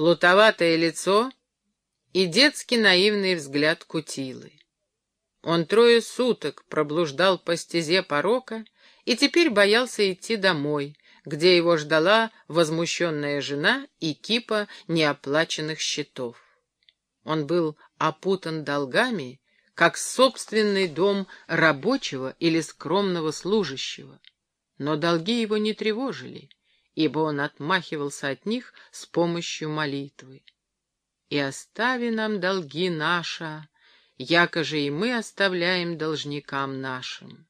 плутоватое лицо и детский наивный взгляд кутилы. Он трое суток проблуждал по стезе порока и теперь боялся идти домой, где его ждала возмущенная жена и кипа неоплаченных счетов. Он был опутан долгами, как собственный дом рабочего или скромного служащего. Но долги его не тревожили, ибо он отмахивался от них с помощью молитвы. «И остави нам долги наши, яко же и мы оставляем должникам нашим».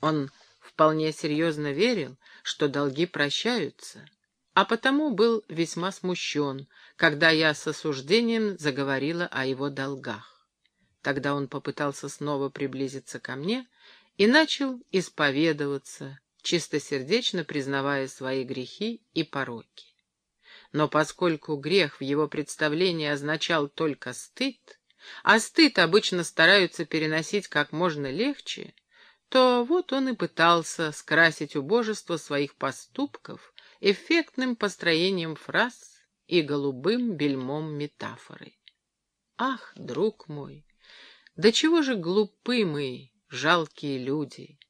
Он вполне серьезно верил, что долги прощаются, а потому был весьма смущен, когда я с осуждением заговорила о его долгах. Тогда он попытался снова приблизиться ко мне и начал исповедоваться, чистосердечно признавая свои грехи и пороки. Но поскольку грех в его представлении означал только стыд, а стыд обычно стараются переносить как можно легче, то вот он и пытался скрасить убожество своих поступков эффектным построением фраз и голубым бельмом метафоры. Ах, друг мой, да чего же глупы мы, жалкие люди!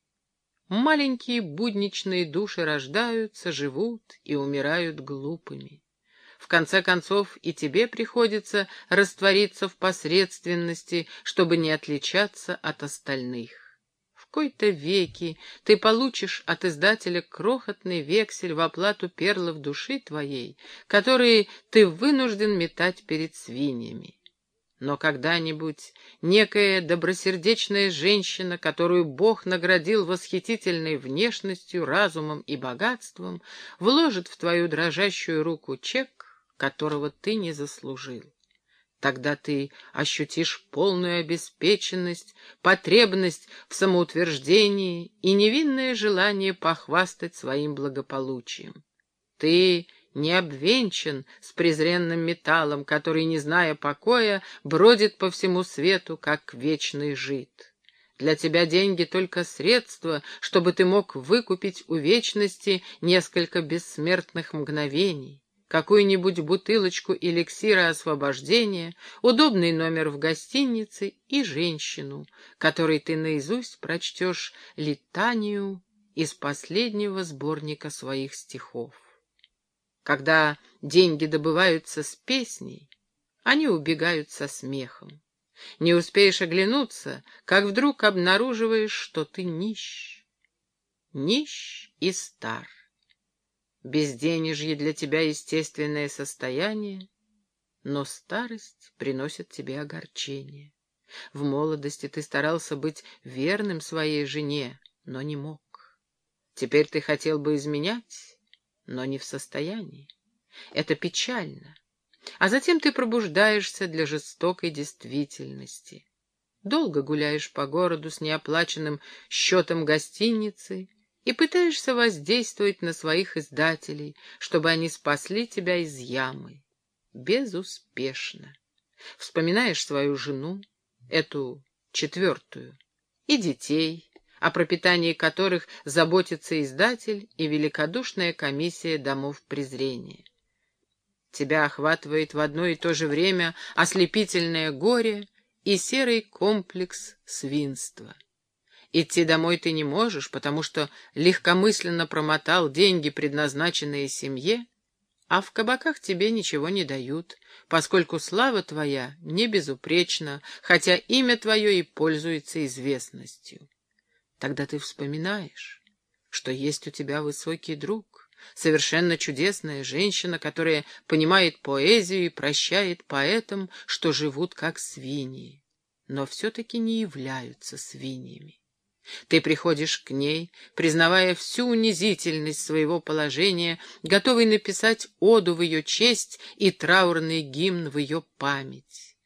Маленькие будничные души рождаются, живут и умирают глупыми. В конце концов, и тебе приходится раствориться в посредственности, чтобы не отличаться от остальных. В кои-то веки ты получишь от издателя крохотный вексель в оплату перлов души твоей, которые ты вынужден метать перед свиньями. Но когда-нибудь некая добросердечная женщина, которую Бог наградил восхитительной внешностью, разумом и богатством, вложит в твою дрожащую руку чек, которого ты не заслужил. Тогда ты ощутишь полную обеспеченность, потребность в самоутверждении и невинное желание похвастать своим благополучием. Ты не обвенчан с презренным металлом, который, не зная покоя, бродит по всему свету, как вечный жид. Для тебя деньги только средство, чтобы ты мог выкупить у вечности несколько бессмертных мгновений, какую-нибудь бутылочку эликсира освобождения, удобный номер в гостинице и женщину, которой ты наизусть прочтешь летанию из последнего сборника своих стихов. Когда деньги добываются с песней, они убегают со смехом. Не успеешь оглянуться, как вдруг обнаруживаешь, что ты нищ. Нищ и стар. Безденежье для тебя естественное состояние, но старость приносит тебе огорчение. В молодости ты старался быть верным своей жене, но не мог. Теперь ты хотел бы изменять, но не в состоянии. Это печально. А затем ты пробуждаешься для жестокой действительности. Долго гуляешь по городу с неоплаченным счетом гостиницы и пытаешься воздействовать на своих издателей, чтобы они спасли тебя из ямы. Безуспешно. Вспоминаешь свою жену, эту четвертую, и детей, о пропитании которых заботится издатель и великодушная комиссия домов презрения. Тебя охватывает в одно и то же время ослепительное горе и серый комплекс свинства. Идти домой ты не можешь, потому что легкомысленно промотал деньги, предназначенные семье, а в кабаках тебе ничего не дают, поскольку слава твоя не безупречна, хотя имя твое и пользуется известностью. Тогда ты вспоминаешь, что есть у тебя высокий друг, совершенно чудесная женщина, которая понимает поэзию и прощает поэтам, что живут как свиньи, но все-таки не являются свиньями. Ты приходишь к ней, признавая всю унизительность своего положения, готовый написать оду в ее честь и траурный гимн в ее память.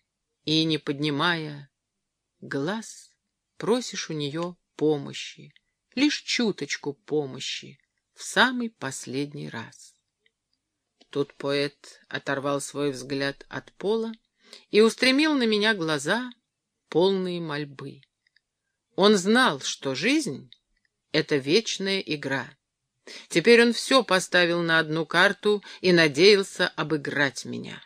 И, не поднимая глаз, просишь у нее помощи, лишь чуточку помощи, в самый последний раз. Тут поэт оторвал свой взгляд от пола и устремил на меня глаза, полные мольбы. Он знал, что жизнь — это вечная игра, Теперь он все поставил на одну карту и надеялся обыграть меня.